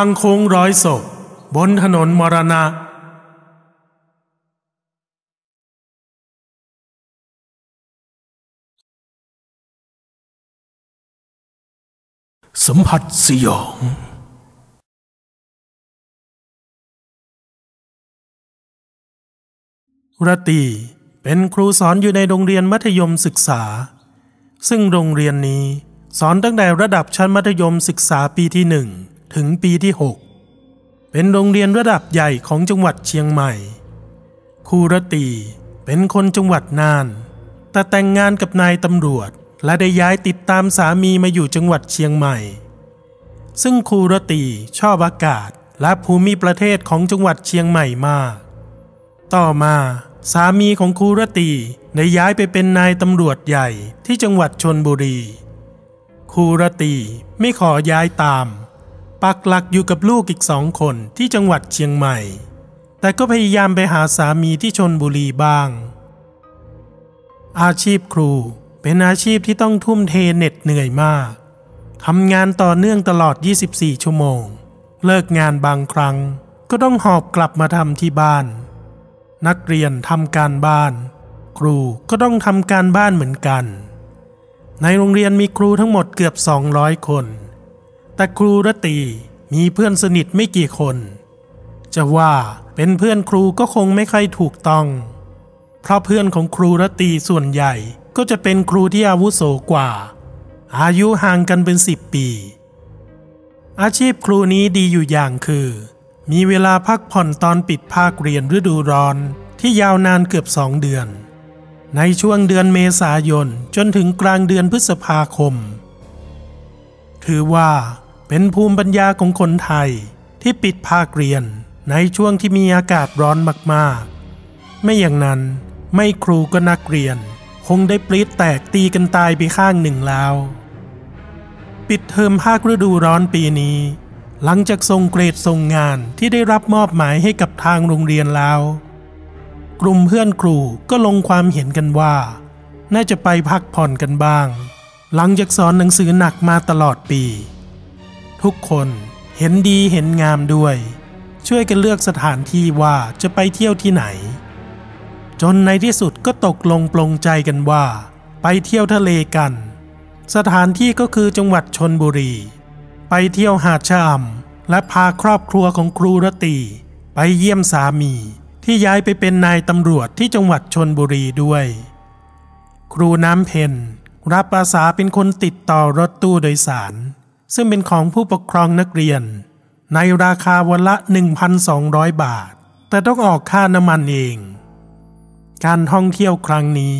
างโค้งร้อยศพบนถนนมรณะสัมผัสสยองรตีเป็นครูสอนอยู่ในโรงเรียนมัธยมศึกษา ซึ่งโรงเรียนนี้สอนตั้งแต่ระดับชั้นมัธยมศึกษาปีที่หนึ่ง ถึงปีที่ 6 เป็นโรงเรียนระดับใหญ่ของจังหวัดเชียงใหม่ครูรตีเป็นคนจังหวัดน่าน แต่แต่งงานกับนายตำรวจและได้ย้ายติดตามสามีมาอยู่จังหวัดเชียงใหม่ ซึ่งครูรตีชอบอากาศและภูมิประเทศของจังหวัดเชียงใหม่มาก ต่อมาสามีของครูรตีได้ย้ายไปเป็นนายตำรวจใหญ่ที่จังหวัดชนบุรีครูรตีไม่ขอย้ายตาม ปักหลักอยู่กับลูกอีกสองคนที่จังหวัดเชียงใหม่ แต่ก็พยายามไปหาสามีที่ชนบุรีบ้าง อาชีพครูเป็นอาชีพที่ต้องทุ่มเทเหน็ดเหนื่อยมากทำงานต่อเนื่องตลอด 24 ชั่วโมง เลิกงานบางครั้ง ก็ต้องหอบกลับมาทำที่บ้าน นักเรียนทำการบ้าน ครูก็ต้องทำการบ้านเหมือนกัน ในโรงเรียนมีครูทั้งหมดเกือบ 200 คน แต่ครูรตีมีเพื่อนสนิทไม่กี่คน จะว่าเป็นเพื่อนครูก็คงไม่ค่อยถูกต้อง เพราะเพื่อนของครูรตีส่วนใหญ่ก็จะเป็นครูที่อาวุโสกว่า อายุห่างกันเป็นสิบปี อาชีพครูนี้ดีอยู่อย่างคือ มีเวลาพักผ่อนตอนปิดภาคเรียนฤดูร้อนที่ยาวนานเกือบสองเดือน ในช่วงเดือนเมษายนจนถึงกลางเดือนพฤษภาคม ถือว่า เป็นภูมิปัญญาของคนไทยที่ปิดภาคเรียนในช่วงที่มีอากาศร้อนมากๆ ไม่อย่างนั้นไม่ครูก็นักเรียน คงได้ปลิดแตกตีกันตายไปข้างหนึ่งแล้ว ปิดเทอมภาคฤดูร้อนปีนี้ หลังจากส่งเกรดส่งงานที่ได้รับมอบหมายให้กับทางโรงเรียนแล้ว กลุ่มเพื่อนครูก็ลงความเห็นกันว่า น่าจะไปพักผ่อนกันบ้าง หลังจากสอนหนังสือหนักมาตลอดปี ทุกคนเห็นดีเห็นงามด้วย ช่วยกันเลือกสถานที่ว่าจะไปเที่ยวที่ไหน จนในที่สุดก็ตกลงปลงใจกันว่า ไปเที่ยวทะเลกัน สถานที่ก็คือจังหวัดชนบุรี ไปเที่ยวหาดชะอำและพาครอบครัวของครูรตี ไปเยี่ยมสามี ที่ย้ายไปเป็นนายตำรวจที่จังหวัดชนบุรีด้วย ครูน้ำเพนรับอาสาเป็นคนติดต่อรถตู้โดยสาร ซึ่งเป็นของผู้ปกครองนักเรียน ในราคาวันละ 1,200 บาท แต่ต้องออกค่าน้ำมันเอง การท่องเที่ยวครั้งนี้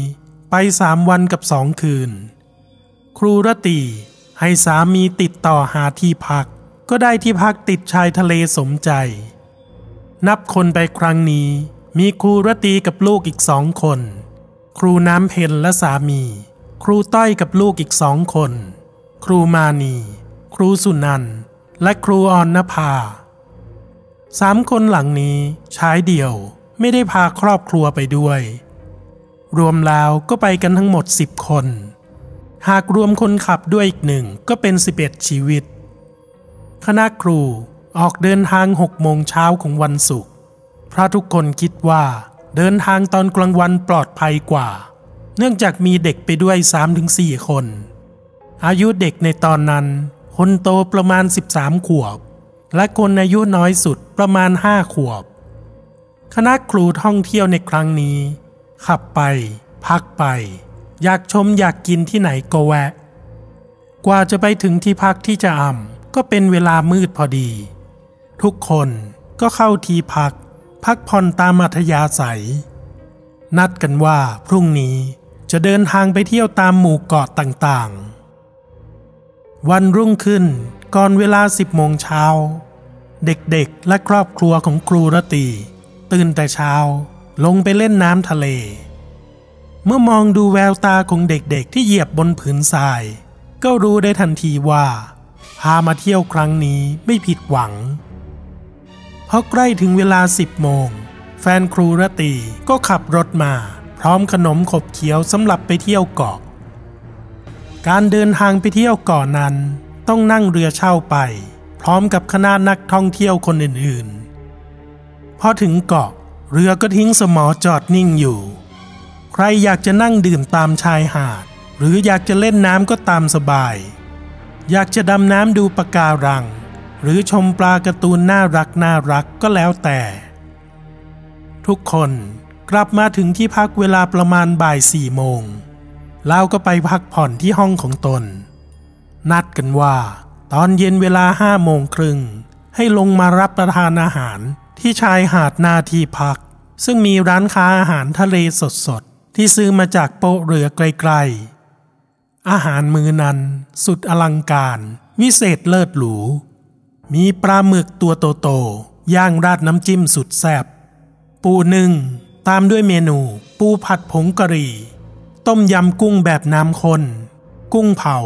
ไปสามวันกับสองคืน ครูรตีให้สามีติดต่อหาที่พัก ก็ได้ที่พักติดชายทะเลสมใจ นับคนไปครั้งนี้มีครูรตีกับลูกอีกสองคน ครูน้ำเพนและสามี ครูต้อยกับลูกอีกสองคน ครูมานี ครูสุนันท์และครูออนนภาสามคนหลังนี้ชายเดี่ยวไม่ได้พาครอบครัวไปด้วย รวมแล้วก็ไปกันทั้งหมดสิบคน หากรวมคนขับด้วยอีกหนึ่งก็เป็น 11 ชีวิต คณะครูออกเดินทางหกโมงเช้าของวันศุกร์เพราะทุกคนคิดว่าเดินทางตอนกลางวันปลอดภัยกว่า เนื่องจากมีเด็กไปด้วย 3-4 คน อายุเด็กในตอนนั้น คนโตประมาณ 13 ขวบ และคนอายุน้อยสุดประมาณ 5 ขวบ คณะครูท่องเที่ยวในครั้งนี้ ขับไป พักไป อยากชมอยากกินที่ไหนก็แวะ กว่าจะไปถึงที่พักที่จะอ่ำก็เป็นเวลามืดพอดี ทุกคนก็เข้าที่พัก พักผ่อนตามอัธยาศัย นัดกันว่าพรุ่งนี้จะเดินทางไปเที่ยวตามหมู่เกาะต่างๆ วันรุ่งขึ้นก่อนเวลาสิบโมงเช้า เด็กๆและครอบครัวของครูรตี ตื่นแต่เช้า ลงไปเล่นน้ำทะเล เมื่อมองดูแววตาของเด็กๆ ที่เหยียบบนผืนทราย ก็รู้ได้ทันทีว่าพามาเที่ยวครั้งนี้ไม่ผิดหวัง เพราะใกล้ถึงเวลาสิบโมง แฟนครูรตีก็ขับรถมา พร้อมขนมขบเคี้ยวสำหรับไปเที่ยวเกาะ การเดินทางไปเที่ยวเกาะนั้น ต้องนั่งเรือเช่าไปพพร้อมกับคณะนักท่องเที่ยวคนอื่นๆ พอถึงเกาะเรือก็ทิ้งสมอจอดนิ่งอยู่ ใครอยากจะนั่งดื่มตามชายหาด หรืออยากจะเล่นน้ำก็ตามสบาย อยากจะดำน้ำดูปะการัง หรือชมปลาการ์ตูนน่ารักน่ารักก็แล้วแต่ ทุกคนกลับมาถึงที่พักเวลาประมาณบ่ายสี่โมง แล้วก็ไปพักผ่อนที่ห้องของตน นัดกันว่า ตอนเย็นเวลาห้าโมงครึ่งให้ลงมารับประทานอาหารที่ชายหาดหน้าที่พัก ซึ่งมีร้านค้าอาหารทะเลสดๆ ที่ซื้อมาจากโป๊ะเรือไกลๆ อาหารมื้อนั้นสุดอลังการ วิเศษเลิศหรู มีปลาหมึกตัวโตๆ ย่างราดน้ำจิ้มสุดแซ่บปูหนึ่ง ตามด้วยเมนู ปูผัดผงกะหรี่ ต้มยำกุ้งแบบน้ำข้น กุ้งเผา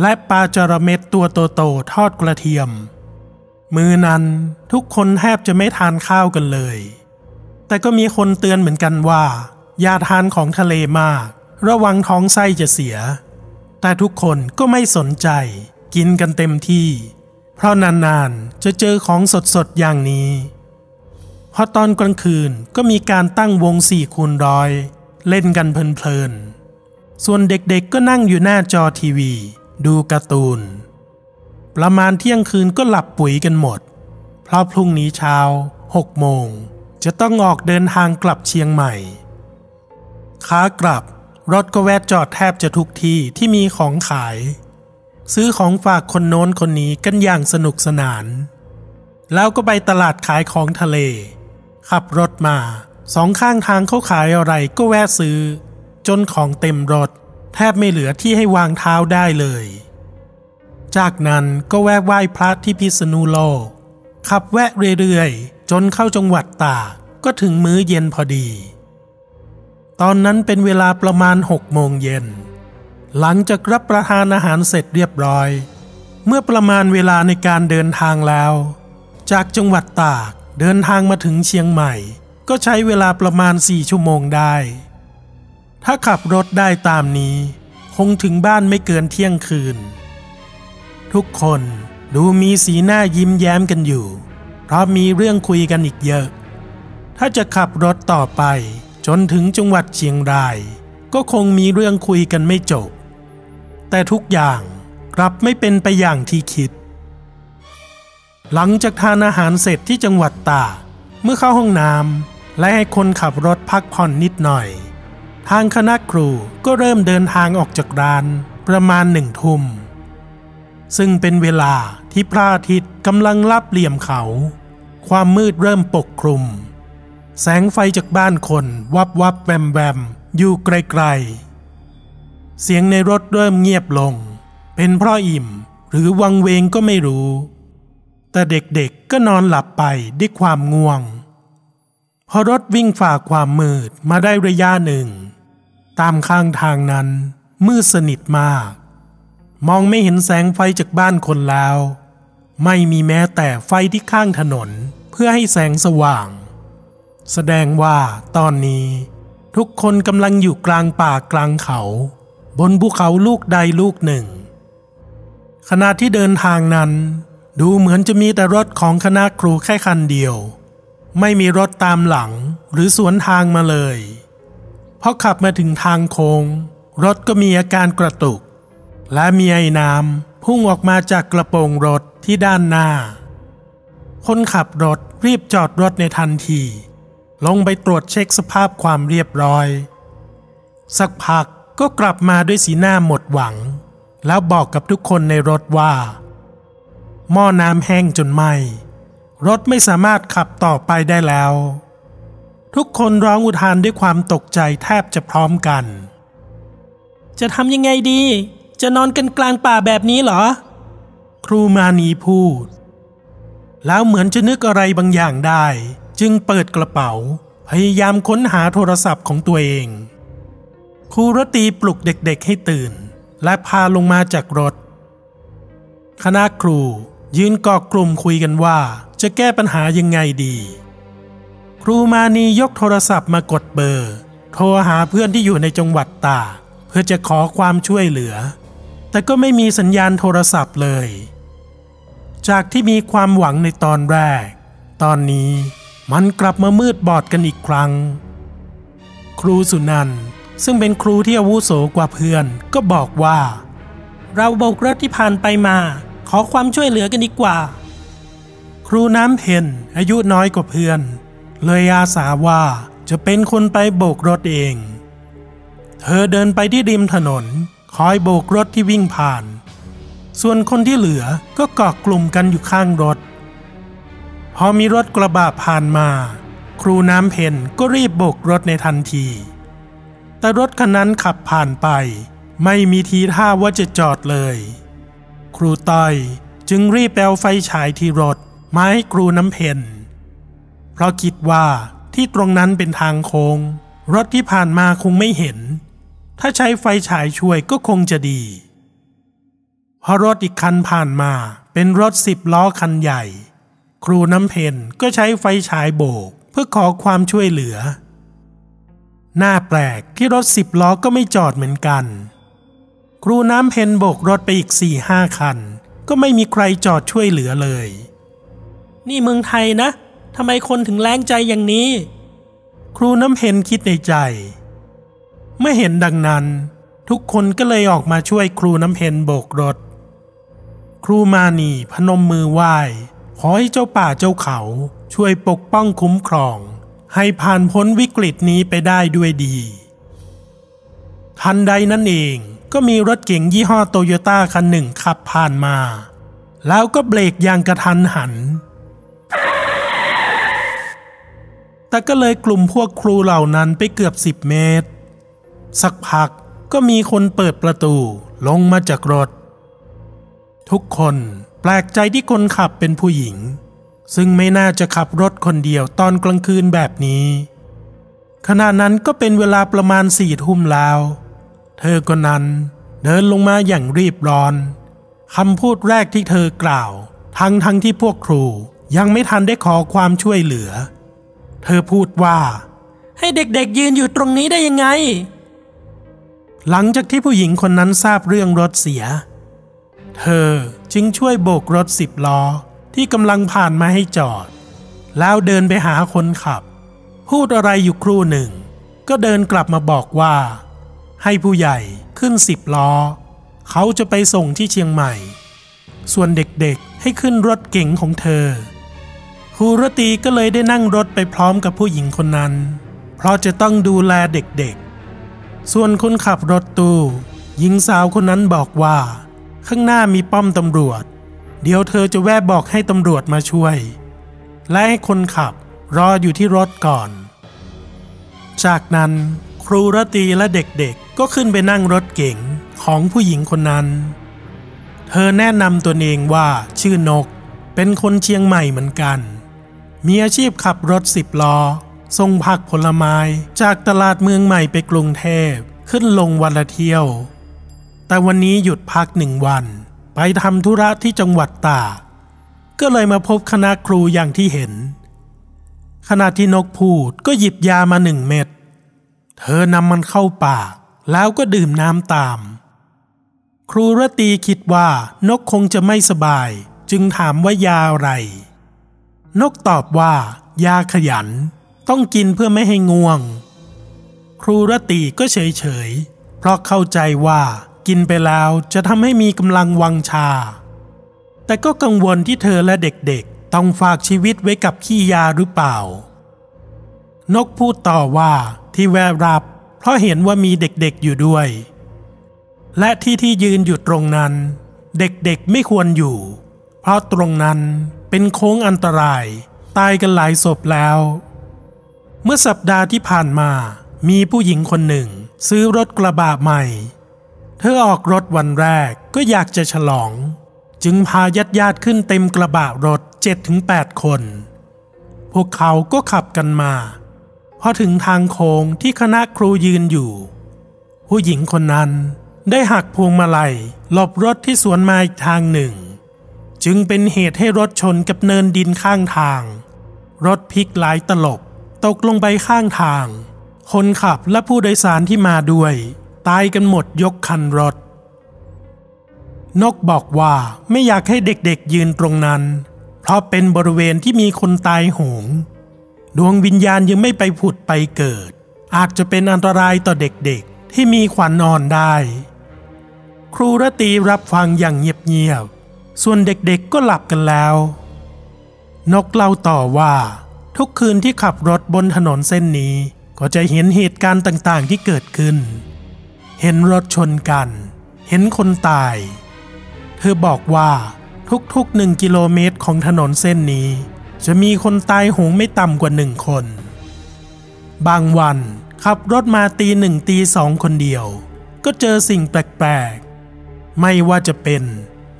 และปลาจระเม็ดตัวโตๆทอดกระเทียม มือนั้นทุกคนแทบจะไม่ทานข้าวกันเลย แต่ก็มีคนเตือนเหมือนกันว่า อย่าทานของทะเลมาก ระวังท้องไส้จะเสีย แต่ทุกคนก็ไม่สนใจ กินกันเต็มที่ เพราะนานๆจะเจอของสดๆอย่างนี้พอตอนกลางคืนก็มีการตั้งวงสี่คูณร้อย เล่นกันเพลินๆ ส่วนเด็กๆก็นั่งอยู่หน้าจอทีวี ดูการ์ตูน ประมาณเที่ยงคืนก็หลับปุ๋ยกันหมด เพราะพรุ่งนี้เช้าหกโมง จะต้องออกเดินทางกลับเชียงใหม่ขากลับรถก็แวะจอดแทบจะทุกที่ที่มีของขาย ซื้อของฝากคนโน้นคนนี้กันอย่างสนุกสนาน แล้วก็ไปตลาดขายของทะเล ขับรถมา สองข้างทางเขาขายอะไรก็แวะซื้อ จนของเต็มรถ แทบไม่เหลือที่ให้วางเท้าได้เลย จากนั้นก็แวะไหว้พระที่พิษณุโลก ขับแวะเรื่อยๆ จนเข้าจังหวัดตากก็ถึงมื้อเย็นพอดี ตอนนั้นเป็นเวลาประมาณหกโมงเย็น หลังจากรับประทานอาหารเสร็จเรียบร้อย เมื่อประมาณเวลาในการเดินทางแล้ว จากจังหวัดตากเดินทางมาถึงเชียงใหม่ ก็ใช้เวลาประมาณสี่ชั่วโมงได้ ถ้าขับรถได้ตามนี้ คงถึงบ้านไม่เกินเที่ยงคืน ทุกคนดูมีสีหน้ายิ้มแย้มกันอยู่ เพราะมีเรื่องคุยกันอีกเยอะ ถ้าจะขับรถต่อไป จนถึงจังหวัดเชียงราย ก็คงมีเรื่องคุยกันไม่จบ แต่ทุกอย่างกลับไม่เป็นไปอย่างที่คิด หลังจากทานอาหารเสร็จที่จังหวัดตากเมื่อเข้าห้องน้ำ และให้คนขับรถพักผ่อนนิดหน่อย ทางคณะครูก็เริ่มเดินทางออกจากร้านประมาณหนึ่งทุ่ม ซึ่งเป็นเวลาที่พระอาทิตย์กำลังลับเหลี่ยมเขา ความมืดเริ่มปกคลุม แสงไฟจากบ้านคนวับวับแวมแวมอยู่ไกลๆ เสียงในรถเริ่มเงียบลง เป็นเพราะอิ่มหรือวังเวงก็ไม่รู้ แต่เด็กๆก็นอนหลับไปด้วยความง่วง พอรถวิ่งฝ่าความมืดมาได้ระยะหนึ่ง ตามข้างทางนั้นมืดสนิทมาก มองไม่เห็นแสงไฟจากบ้านคนแล้ว ไม่มีแม้แต่ไฟที่ข้างถนนเพื่อให้แสงสว่าง แสดงว่าตอนนี้ ทุกคนกำลังอยู่กลางป่ากลางเขา บนภูเขาลูกใดลูกหนึ่ง ขณะที่เดินทางนั้น ดูเหมือนจะมีแต่รถของคณะครูแค่คันเดียว ไม่มีรถตามหลังหรือสวนทางมาเลยพอขับมาถึงทางโค้งรถก็มีอาการกระตุก และมีไอ้น้ำพุ่งออกมาจากกระโปรงรถที่ด้านหน้า คนขับรถรีบจอดรถในทันที ลงไปตรวจเช็คสภาพความเรียบร้อย สักพักก็กลับมาด้วยสีหน้าหมดหวัง แล้วบอกกับทุกคนในรถว่า หม้อน้ำแห้งจนไหม รถไม่สามารถขับต่อไปได้แล้ว ทุกคนร้องอุทานด้วยความตกใจแทบจะพร้อมกัน จะทำยังไงดี จะนอนกันกลางป่าแบบนี้เหรอ ครูมานีพูด แล้วเหมือนจะนึกอะไรบางอย่างได้ จึงเปิดกระเป๋า พยายามค้นหาโทรศัพท์ของตัวเอง ครูรตีปลุกเด็กๆให้ตื่น และพาลงมาจากรถ คณะครู ยืนกอกกลุ่มคุยกันว่า จะแก้ปัญหายังไงดี ครูมานียกโทรศัพท์มากดเบอร์ โทรหาเพื่อนที่อยู่ในจังหวัดตากเพื่อจะขอความช่วยเหลือ แต่ก็ไม่มีสัญญาณโทรศัพท์เลย จากที่มีความหวังในตอนแรก ตอนนี้มันกลับมามืดบอดกันอีกครั้ง ครูสุนันท์ซึ่งเป็นครูที่อาวุโสกว่าเพื่อนก็บอกว่า เราโบกรถที่ผ่านไปมา ขอความช่วยเหลือกันดีกว่า ครูน้ำเพนอายุน้อยกว่าเพื่อน เลยอาสาว่าจะเป็นคนไปโบกรถเอง เธอเดินไปที่ริมถนน คอยโบกรถที่วิ่งผ่าน ส่วนคนที่เหลือก็เกาะกลุ่มกันอยู่ข้างรถ พอมีรถกระบะผ่านมา ครูน้ำเพนก็รีบโบกรถในทันที แต่รถคันนั้นขับผ่านไป ไม่มีทีท่าว่าจะจอดเลย ครูต้อย จึงรีบแปลไฟฉายที่รถมาให้ครูน้ำเพนเพราะคิดว่าที่ตรงนั้นเป็นทางโค้งรถที่ผ่านมาคงไม่เห็น ถ้าใช้ไฟฉายช่วยก็คงจะดีพอรถอีกคันผ่านมาเป็นรถสิบล้อคันใหญ่ ครูน้ำเพนก็ใช้ไฟฉายโบกเพื่อขอความช่วยเหลือ หน้าแปลกที่รถสิบล้อก็ไม่จอดเหมือนกัน ครูน้ำเพนโบกรถไปอีกสี่ห้าคัน ก็ไม่มีใครจอดช่วยเหลือเลย นี่เมืองไทยนะทำไมคนถึงแรงใจอย่างนี้ ครูน้ำเพนคิดในใจ เมื่อเห็นดังนั้น ทุกคนก็เลยออกมาช่วยครูน้ำเพนโบกรถ ครูมานีพนมมือไหว้ขอให้เจ้าป่าเจ้าเขาช่วยปกป้องคุ้มครอง ให้ผ่านพ้นวิกฤตนี้ไปได้ด้วยดี ทันใดนั่นเอง ก็มีรถเก๋งยี่ห้อโตโยต้าคันหนึ่งขับผ่านมา แล้วก็เบรกอย่างกระทันหัน แต่ก็เลยกลุ่มพวกครูเหล่านั้นไปเกือบสิบเมตร สักพักก็มีคนเปิดประตูลงมาจากรถ ทุกคนแปลกใจที่คนขับเป็นผู้หญิง ซึ่งไม่น่าจะขับรถคนเดียวตอนกลางคืนแบบนี้ ขณะนั้นก็เป็นเวลาประมาณสี่ทุ่มแล้ว เธอก็นั้นเดินลงมาอย่างรีบร้อนคำพูดแรกที่เธอกล่าว ทั้งทั้งที่พวกครูยังไม่ทันได้ขอความช่วยเหลือ เธอพูดว่า ให้เด็กๆยืนอยู่ตรงนี้ได้ยังไง หลังจากที่ผู้หญิงคนนั้นทราบเรื่องรถเสีย เธอจึงช่วยโบกรถสิบล้อที่กำลังผ่านมาให้จอด แล้วเดินไปหาคนขับ พูดอะไรอยู่ครู่หนึ่ง ก็เดินกลับมาบอกว่า ให้ผู้ใหญ่ขึ้นสิบล้อ เขาจะไปส่งที่เชียงใหม่ ส่วนเด็กๆให้ขึ้นรถเก๋งของเธอครูรตีก็เลยได้นั่งรถไปพร้อมกับผู้หญิงคนนั้น เพราะจะต้องดูแลเด็กๆ ส่วนคนขับรถตู้หญิงสาวคนนั้นบอกว่า ข้างหน้ามีป้อมตำรวจ เดี๋ยวเธอจะแวะบอกให้ตำรวจมาช่วย และให้คนขับรออยู่ที่รถก่อน จากนั้น ครูรตีและเด็กๆ ก็ขึ้นไปนั่งรถเก๋งของผู้หญิงคนนั้น เธอแนะนำตัวเองว่าชื่อนก เป็นคนเชียงใหม่เหมือนกัน มีอาชีพขับรถสิบล้อส่งผักผลไม้จากตลาดเมืองใหม่ไปกรุงเทพขึ้นลงวันละเที่ยว แต่วันนี้หยุดพักหนึ่งวัน ไปทำธุระที่จังหวัดตากก็เลยมาพบคณะครูอย่างที่เห็น ขณะที่นกพูดก็หยิบยามาหนึ่งเม็ด เธอนำมันเข้าปากแล้วก็ดื่มน้ำตาม ครูรตีคิดว่านกคงจะไม่สบาย จึงถามว่ายาอะไร นกตอบว่า ยาขยัน ต้องกินเพื่อไม่ให้ง่วง ครูรตีก็เฉยเฉยๆเพราะเข้าใจว่ากินไปแล้วจะทำให้มีกำลังวังชา แต่ก็กังวลที่เธอและเด็กๆ ต้องฝากชีวิตไว้กับขี้ยาหรือเปล่า นกพูดต่อว่า ที่แวรับ เพราะเห็นว่ามีเด็กๆอยู่ด้วย และที่ที่ยืนอยู่ตรงนั้น เด็กๆไม่ควรอยู่ เพราะตรงนั้นเป็นโค้งอันตราย ตายกันหลายศพแล้ว เมื่อสัปดาห์ที่ผ่านมามีผู้หญิงคนหนึ่ง ซื้อรถกระบะใหม่ เธอออกรถวันแรกก็อยากจะฉลอง จึงพาญาติญาติขึ้นเต็มกระบะรถ7-8 คน พวกเขาก็ขับกันมา พอถึงทางโค้งที่คณะครูยืนอยู่ ผู้หญิงคนนั้นได้หักพวงมาลัยหลบรถที่สวนมาอีกทางหนึ่ง จึงเป็นเหตุให้รถชนกับเนินดินข้างทาง รถพลิกหลายตลบตกลงไปข้างทาง คนขับและผู้โดยสารที่มาด้วย ตายกันหมดยกคันรถ นกบอกว่าไม่อยากให้เด็กๆยืนตรงนั้น เพราะเป็นบริเวณที่มีคนตายโหง ดวงวิญญาณยังไม่ไปผุดไปเกิด อาจจะเป็นอันตรายต่อเด็กๆ ที่มีขวัญอ่อนได้ ครูรตีรับฟังอย่างเงียบๆ ส่วนเด็กๆก็หลับกันแล้ว นกเล่าต่อว่า ทุกคืนที่ขับรถบนถนนเส้นนี้ ก็จะเห็นเหตุการณ์ต่างๆที่เกิดขึ้น เห็นรถชนกัน เห็นคนตาย เธอบอกว่าทุกๆหนึ่งกิโลเมตรของถนนเส้นนี้ จะมีคนตายหงไม่ต่ำกว่าหนึ่งคน บางวันขับรถมาตีหนึ่งตีสองคนเดียว ก็เจอสิ่งแปลกๆ ไม่ว่าจะเป็น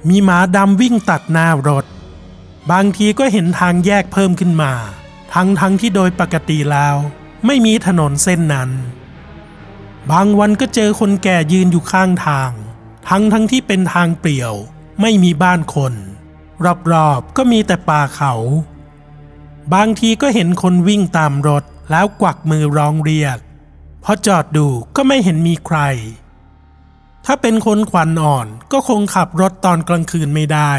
มีหมาดำวิ่งตัดหน้ารถ บางทีก็เห็นทางแยกเพิ่มขึ้นมา ทั้งทั้งที่โดยปกติแล้ว ไม่มีถนนเส้นนั้น บางวันก็เจอคนแก่ยืนอยู่ข้างทาง ทั้งทั้งที่เป็นทางเปลี่ยว ไม่มีบ้านคน รอบๆก็มีแต่ป่าเขา บางทีก็เห็นคนวิ่งตามรถแล้วกวักมือร้องเรียกพอจอดดูก็ไม่เห็นมีใคร ถ้าเป็นคนขวัญอ่อนก็คงขับรถตอนกลางคืนไม่ได้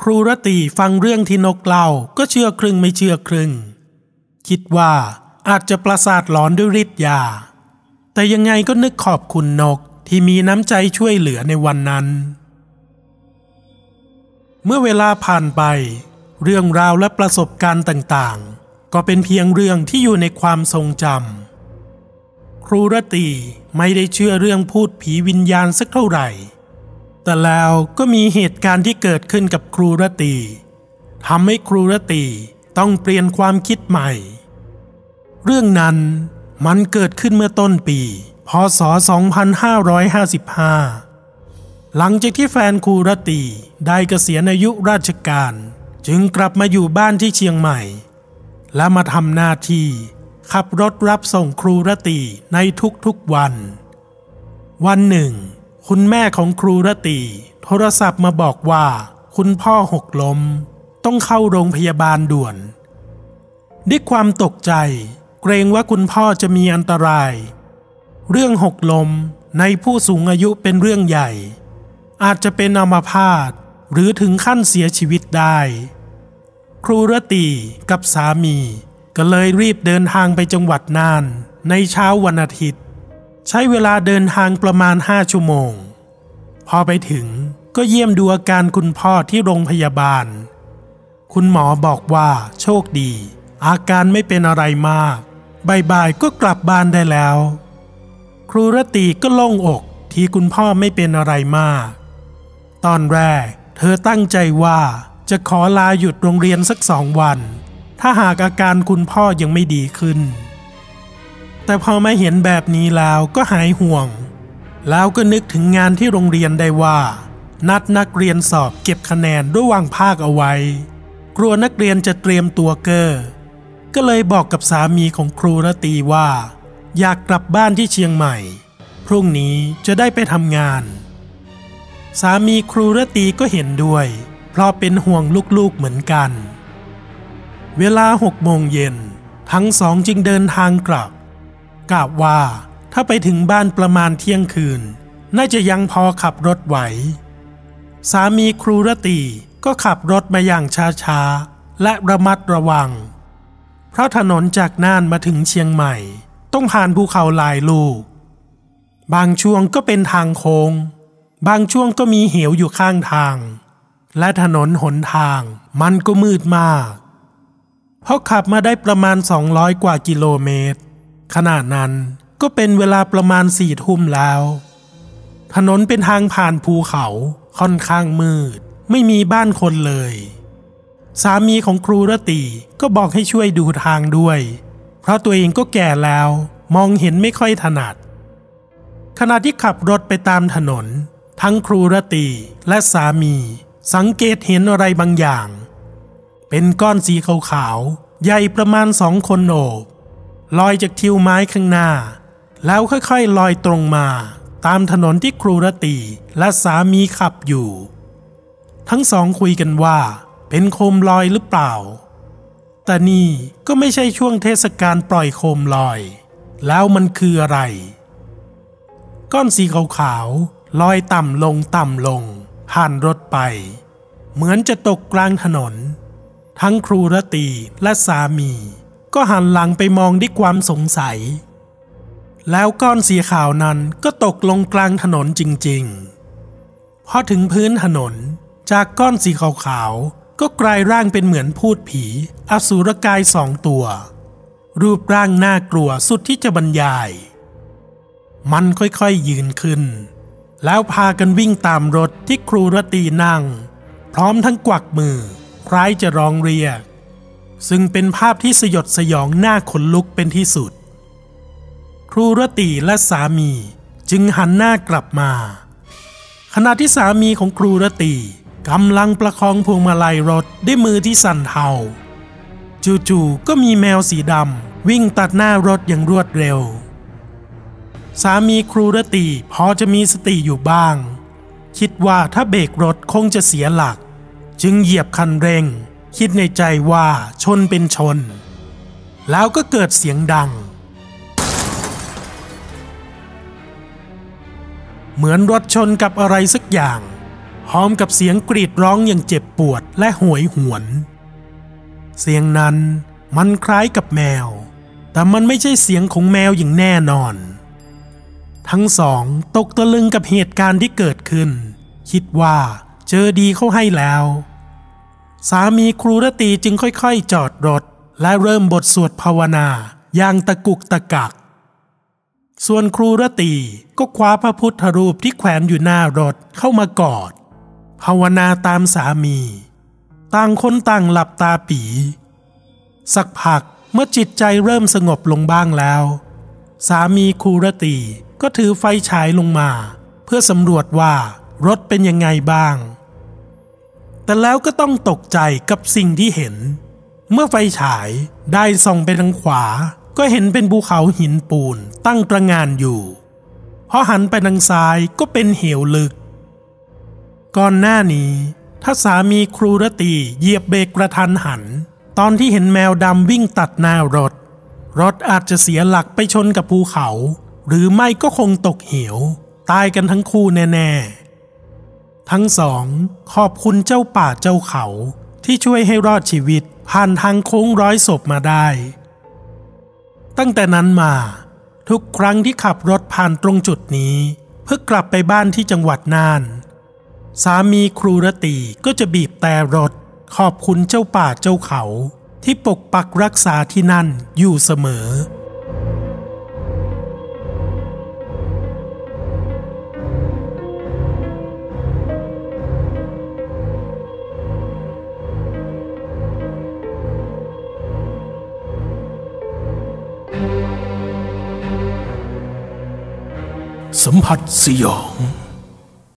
ครูรตีฟังเรื่องที่นกเล่าก็เชื่อครึ่งไม่เชื่อครึ่ง คิดว่าอาจจะประสาทหลอนด้วยฤทธิ์ยา แต่ยังไงก็นึกขอบคุณนกที่มีน้ำใจช่วยเหลือในวันนั้น เมื่อเวลาผ่านไป เรื่องราวและประสบการณ์ต่างๆ ก็เป็นเพียงเรื่องที่อยู่ในความทรงจำครูรตีไม่ได้เชื่อเรื่องพูดผีวิญญาณสักเท่าไหร่ แต่แล้วก็มีเหตุการณ์ที่เกิดขึ้นกับครูรตีทำให้ครูรตีต้องเปลี่ยนความคิดใหม่ เรื่องนั้นมันเกิดขึ้นเมื่อต้นปี พศ 2555 หลังจากที่แฟนครูรตีได้เกษียณอายุราชการ จึงกลับมาอยู่บ้านที่เชียงใหม่ และมาทำหน้าที่ขับรถรับส่งครูรตีในทุกๆวัน วันหนึ่ง คุณแม่ของครูรตีโทรศัพท์มาบอกว่า คุณพ่อหกล้ม ต้องเข้าโรงพยาบาลด่วน ด้วยความตกใจ เกรงว่าคุณพ่อจะมีอันตราย เรื่องหกล้มในผู้สูงอายุเป็นเรื่องใหญ่ อาจจะเป็นอัมาพาตหรือถึงขั้นเสียชีวิตได้ ครูรตีกับสามี ก็เลยรีบเดินทางไปจังหวัดน่าน ในเช้าวันอาทิตย์ ใช้เวลาเดินทางประมาณห้าชั่วโมง พอไปถึงก็เยี่ยมดูอาการคุณพ่อที่โรงพยาบาล คุณหมอบอกว่าโชคดี อาการไม่เป็นอะไรมากบ่ายๆก็กลับบ้านได้แล้ว ครูรตีก็โล่งอกที่คุณพ่อไม่เป็นอะไรมาก ตอนแรกเธอตั้งใจว่า จะขอลาหยุดโรงเรียนสักสองวัน ถ้าหากอาการคุณพ่อยังไม่ดีขึ้น แต่พอมาเห็นแบบนี้แล้วก็หายห่วง แล้วก็นึกถึงงานที่โรงเรียนได้ว่า นัดนักเรียนสอบเก็บคะแนนด้วยวางภาคเอาไว้ กลัวนักเรียนจะเตรียมตัวเกอ้อก็เลยบอกกับสามีของครูรตีว่า อยากกลับบ้านที่เชียงใหม่ พรุ่งนี้จะได้ไปทำงาน สามีครูรตีก็เห็นด้วย เพราะเป็นห่วงลูกๆเหมือนกัน เวลาหกโมงเย็น ทั้งสองจึงเดินทางกลับกะว่าถ้าไปถึงบ้านประมาณเที่ยงคืน น่าจะยังพอขับรถไหว สามีครูรตีก็ขับรถมาอย่างช้าๆ และระมัดระวัง เพราะถนนจากน่านมาถึงเชียงใหม่ ต้องผ่านภูเขาหลายลูก บางช่วงก็เป็นทางโค้ง บางช่วงก็มีเหวอยู่ข้างทาง และถนนหนทางมันก็มืดมากพอขับมาได้ประมาณ 200 กว่ากิโลเมตร ขณะนั้นก็เป็นเวลาประมาณสี่ทุ่มแล้ว ถนนเป็นทางผ่านภูเขาค่อนข้างมืด ไม่มีบ้านคนเลย สามีของครูรตีก็บอกให้ช่วยดูทางด้วย เพราะตัวเองก็แก่แล้ว มองเห็นไม่ค่อยถนัด ขณะที่ขับรถไปตามถนน ทั้งครูรตีและสามี สังเกตเห็นอะไรบางอย่าง เป็นก้อนสีขาวๆใหญ่ประมาณสองคนโอบลอยจากทิวไม้ข้างหน้า แล้วค่อยๆลอยตรงมา ตามถนนที่ครูรตีและสามีขับอยู่ ทั้งสองคุยกันว่า เป็นโคมลอยหรือเปล่า แต่นี่ก็ไม่ใช่ช่วงเทศกาลปล่อยโคมลอย แล้วมันคืออะไร ก้อนสีขาวๆลอยต่ำลงต่ำลง ผ่านรถไป เหมือนจะตกกลางถนน ทั้งครูรตีและสามี ก็หันหลังไปมองด้วยความสงสัย แล้วก้อนสีขาวนั้นก็ตกลงกลางถนนจริงๆ พอถึงพื้นถนนจากก้อนสีขาวๆก็กลายร่างเป็นเหมือนพูดผี อสูรกายสองตัว รูปร่างน่ากลัวสุดที่จะบรรยาย มันค่อยๆยืนขึ้น แล้วพากันวิ่งตามรถที่ครูรตีนั่ง พร้อมทั้งกวักมือ คล้ายจะร้องเรียก ซึ่งเป็นภาพที่สยดสยองหน้าขนลุกเป็นที่สุด ครูรตีและสามีจึงหันหน้ากลับมา ขณะที่สามีของครูรตีกำลังประคองพวงมาลัยรถด้วยมือที่สั่นเทาจู่ๆก็มีแมวสีดำวิ่งตัดหน้ารถอย่างรวดเร็ว สามีครูรตีพอจะมีสติอยู่บ้าง คิดว่าถ้าเบรกรถคงจะเสียหลัก จึงเหยียบคันเร่ง คิดในใจว่าชนเป็นชน แล้วก็เกิดเสียงดัง เหมือนรถชนกับอะไรสักอย่างพร้อมกับเสียงกรีดร้องอย่างเจ็บปวดและหวยหวน เสียงนั้นมันคล้ายกับแมว แต่มันไม่ใช่เสียงของแมวอย่างแน่นอน ทั้งสองตกตะลึงกับเหตุการณ์ที่เกิดขึ้น คิดว่าเจอดีเข้าให้แล้ว สามีครูรตีจึงค่อยๆจอดรถ และเริ่มบทสวดภาวนาอย่างตะกุกตะกัก ส่วนครูรตีก็คว้าพระพุทธรูปที่แขวนอยู่หน้ารถเข้ามากอด ภาวนาตามสามี ต่างคนต่างหลับตาปี สักพักเมื่อจิตใจเริ่มสงบลงบ้างแล้ว สามีครูรตี ก็ถือไฟฉายลงมา เพื่อสำรวจว่ารถเป็นยังไงบ้าง แต่แล้วก็ต้องตกใจกับสิ่งที่เห็น เมื่อไฟฉายได้ส่องไปทางขวา ก็เห็นเป็นภูเขาหินปูนตั้งตระงานอยู่พอหันไปทางซ้ายก็เป็นเหวลึก ก่อนหน้านี้ ถ้าสามีครูรตีเหยียบเบรกกระทันหัน ตอนที่เห็นแมวดำวิ่งตัดหน้ารถ รถอาจจะเสียหลักไปชนกับภูเขา หรือไม่ก็คงตกเหว ตายกันทั้งคู่แน่ๆ ทั้งสองขอบคุณเจ้าป่าเจ้าเขาที่ช่วยให้รอดชีวิตผ่านทางโค้งร้อยศพมาได้ ตั้งแต่นั้นมา ทุกครั้งที่ขับรถผ่านตรงจุดนี้ เพื่อกลับไปบ้านที่จังหวัดน่าน สามีครูรตีก็จะบีบแต่รถ ขอบคุณเจ้าป่าเจ้าเขาที่ปกปักรักษาที่นั่นอยู่เสมอ สัมผัสสยอง